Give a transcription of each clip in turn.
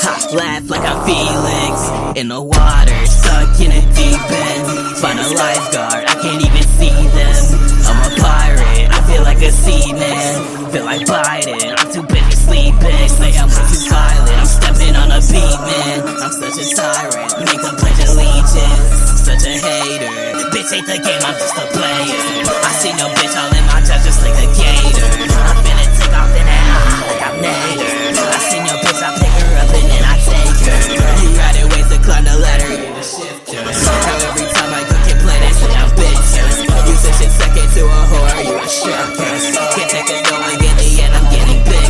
Ha, laugh like I'm Felix. In the water, stuck in a deep end. Find a lifeguard, I can't even see them. I'm a pirate, I feel like a seaman. Feel like Biden, I'm too busy sleeping. Say I'm way too violent, I'm stepping on a beat, man. I'm such a tyrant, make a pledge allegiance. Such a hater, bitch ain't the game, I'm just a player. I see no bitch all How every time I play, they say I'm bitches. You shit second to a whore, you a stripper. Can't take a no, I get the end, I'm getting bigger.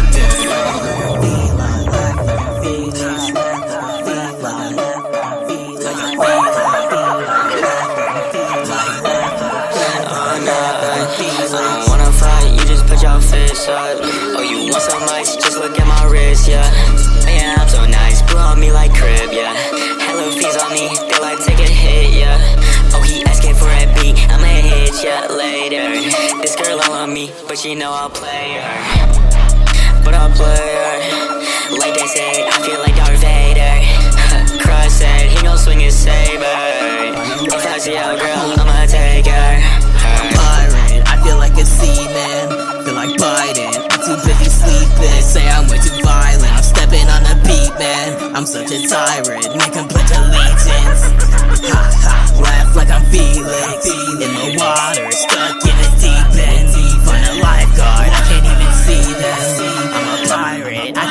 I don't wanna fight, you just put your fist up. Oh, you want so much, just look at my wrist. Yeah, but she know I'll play her. But I'll play her. Like they say, I feel like Darth Vader. Cross said, he gon' swing his saber. If I see a girl, I'ma take her. her. pirate. I feel like a seaman. Feel like Biden. I'm too busy sleeping. Say I'm way too violent. I'm stepping on the beat, man. I'm such a tyrant. Him pledge allegiance.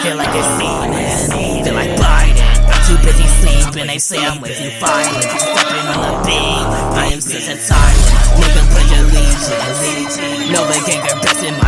Feel like a seaman. Feel like Biden. I'm too busy sleeping. They say I'm too violent. I'm stepping on the beat. I am such a. Make him pledge allegiance. No, they can't best in my